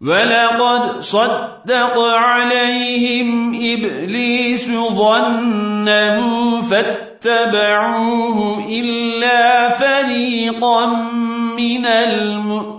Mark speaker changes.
Speaker 1: ولقد صدق عليهم إبليس ظنه فاتبعوه إلا فريقا من المؤمنين.